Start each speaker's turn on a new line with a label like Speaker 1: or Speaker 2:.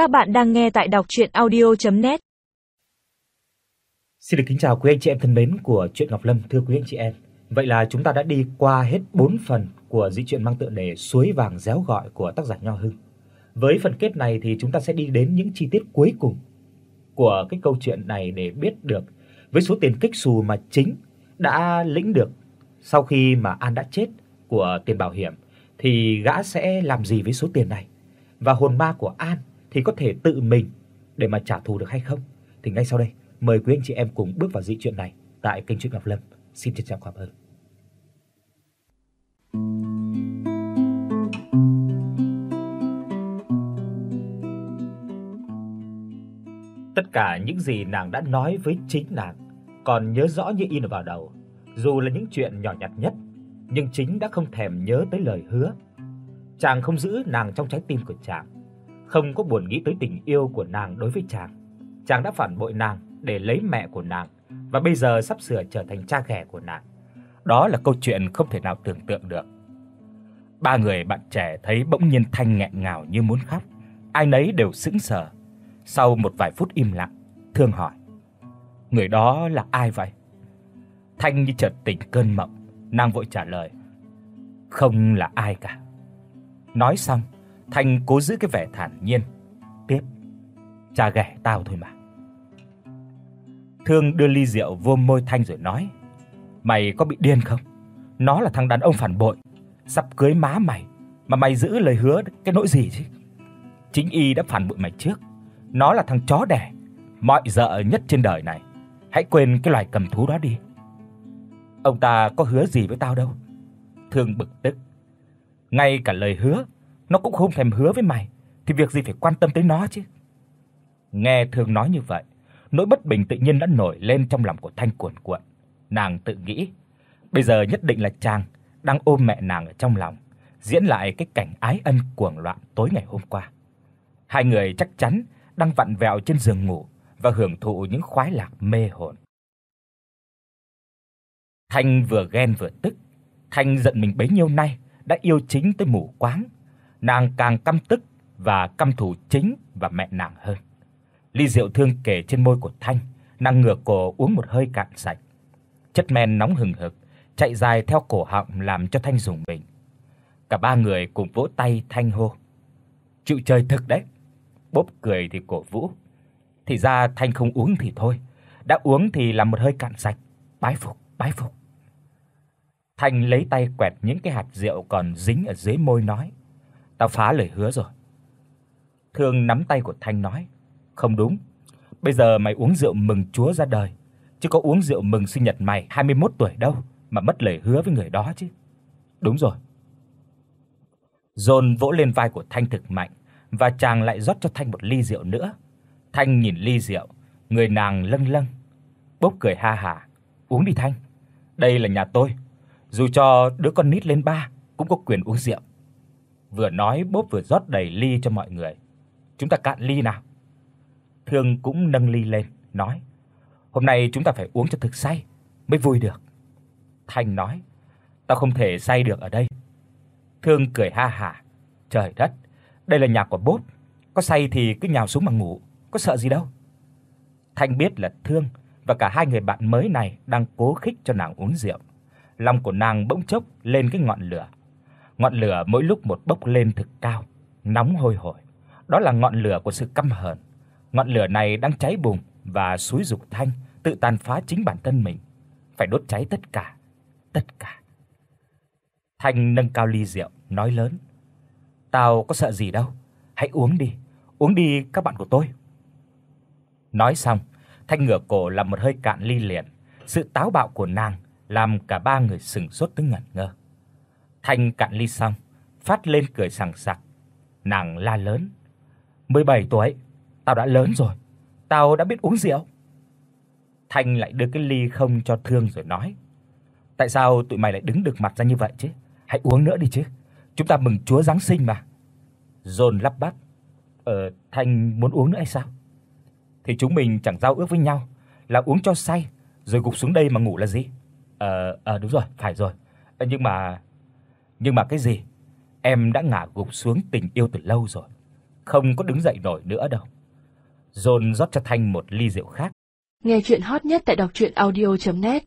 Speaker 1: Các bạn đang nghe tại đọc docchuyenaudio.net.
Speaker 2: Xin được kính chào quý anh chị em thân mến của truyện Ngọc Lâm, thưa quý anh chị em. Vậy là chúng ta đã đi qua hết 4 phần của dị truyện mang tựa đề Suối vàng réo gọi của tác giả Nho Hưng. Với phần kết này thì chúng ta sẽ đi đến những chi tiết cuối cùng của cái câu chuyện này để biết được với số tiền kích xù mà chính đã lĩnh được sau khi mà An đã chết của tiền bảo hiểm, thì gã sẽ làm gì với số tiền này? Và hồn ma của An thì có thể tự mình để mà trả thù được hay không? Thì ngay sau đây, mời quý anh chị em cùng bước vào dị truyện này tại kênh truyện Ngọc Lâm. Xin trân trọng cảm ơn. Tất cả những gì nàng đã nói với chính nàng còn nhớ rõ như in vào đầu, dù là những chuyện nhỏ nhặt nhất, nhưng chính đã không thèm nhớ tới lời hứa. Chàng không giữ nàng trong trái tim của chàng, không có buồn nghĩ tới tình yêu của nàng đối với chàng. Chàng đã phản bội nàng để lấy mẹ của nàng và bây giờ sắp sửa trở thành cha ghẻ của nàng. Đó là câu chuyện không thể nào tưởng tượng được. Ba người bạn trẻ thấy bỗng nhiên Thanh nghẹn ngào như muốn khóc, ai nấy đều sững sờ. Sau một vài phút im lặng, Thương hỏi: "Người đó là ai vậy?" Thanh như chợt tỉnh cơn mộng, nàng vội trả lời: "Không là ai cả." Nói xong, Thanh cố giữ cái vẻ thản nhiên, tiếp: "Cha ghẻ tao thôi mà." Thương đưa ly rượu vô môi Thanh rồi nói: "Mày có bị điên không? Nó là thằng đàn ông phản bội, sắp cưới má mày mà mày giữ lời hứa cái nỗi gì chứ? Chính y đã phản bội mày trước. Nó là thằng chó đẻ, mọi dở nhất trên đời này. Hãy quên cái loài cầm thú đó đi." Ông ta có hứa gì với tao đâu. Thương bực tức. Ngay cả lời hứa nó cũng không thèm hứa với mày thì việc gì phải quan tâm tới nó chứ. Nghe Thương nói như vậy, nỗi bất bình tự nhiên đã nổi lên trong lòng của Thanh cuồn cuộn. Nàng tự nghĩ, bây giờ nhất định là chàng đang ôm mẹ nàng ở trong lòng, diễn lại cái cảnh ái ân cuồng loạn tối ngày hôm qua. Hai người chắc chắn đang vặn vẹo trên giường ngủ và hưởng thụ những khoái lạc mê hồn. Thanh vừa ghen vừa tức, Thanh giận mình bấy nhiêu nay đã yêu chính tới mù quáng, nàng càng căm tức và căm thù chính và mẹ nàng hơn. Ly rượu thương kề trên môi của Thanh, nàng ngửa cổ uống một hơi cạn sạch. Chất men nóng hừng hực chạy dài theo cổ họng làm cho Thanh rùng mình. Cả ba người cùng vỗ tay thanh hô. Chịu chơi thực đấy. Bốp cười thì cổ vũ. Thì ra Thanh không uống thì thôi, đã uống thì làm một hơi cạn sạch. Bái phục, bái phục. Thanh lấy tay quẹt những cái hạt rượu còn dính ở dưới môi nói: "Tao phá lời hứa rồi." Thương nắm tay của Thanh nói: "Không đúng. Bây giờ mày uống rượu mừng Chúa ra đời, chứ có uống rượu mừng sinh nhật mày 21 tuổi đâu mà mất lời hứa với người đó chứ." "Đúng rồi." Dồn vỗ lên vai của Thanh thực mạnh và chàng lại rót cho Thanh một ly rượu nữa. Thanh nhìn ly rượu, người nàng lâng lâng, bốc cười ha hả, "Uống đi Thanh, đây là nhà tôi, dù cho đứa con nít lên ba cũng có quyền uống rượu." Vừa nói bốp vừa rót đầy ly cho mọi người. "Chúng ta cạn ly nào." Thương cũng nâng ly lên, nói: "Hôm nay chúng ta phải uống cho thực say mới vui được." thành nói: "Tao không thể say được ở đây." Thương cười ha hả: "Trời đất, đây là nhà của bốp, có say thì cứ nhào xuống mà ngủ, có sợ gì đâu." Thanh biết là Thương và cả hai người bạn mới này đang cố khích cho nàng uống rượu. Lòng của nàng bỗng chốc lên cái ngọn lửa. Ngọn lửa mỗi lúc một bốc lên thực cao, nóng hôi hổi. Đó là ngọn lửa của sự căm hờn. Ngọn lửa này đang cháy bùng và xúi dục Thanh tự tàn phá chính bản thân mình, phải đốt cháy tất cả, tất cả. Thanh nâng cao ly rượu, nói lớn: "Tao có sợ gì đâu, hãy uống đi, uống đi các bạn của tôi." Nói xong, Thanh ngửa cổ làm một hơi cạn ly liền, sự táo bạo của nàng làm cả ba người sững sốt tới ngẩn ngơ. Thanh cạn ly xong, phát lên cười sảng sặc. Nàng la lớn: "17 tuổi, tao đã lớn rồi, tao đã biết uống rượu." Thanh lại đưa cái ly không cho Thương rồi nói: "Tại sao tụi mày lại đứng được mặt ra như vậy chứ? Hãy uống nữa đi chứ. Chúng ta mừng Chúa giáng sinh mà." Dồn lắp bắp: "Ờ, Thanh muốn uống nữa hay sao?" Thì chúng mình chẳng giao ước với nhau là uống cho say rồi gục xuống đây mà ngủ là gì? Ờ ờ đúng rồi, phải rồi. Ờ, nhưng mà nhưng mà cái gì? Em đã ngả gục xuống tình yêu từ lâu rồi. không có đứng dậy nổi nữa đâu. Dồn rót cho Thanh một ly rượu khác.
Speaker 3: Nghe chuyện hot nhất tại đọc audio net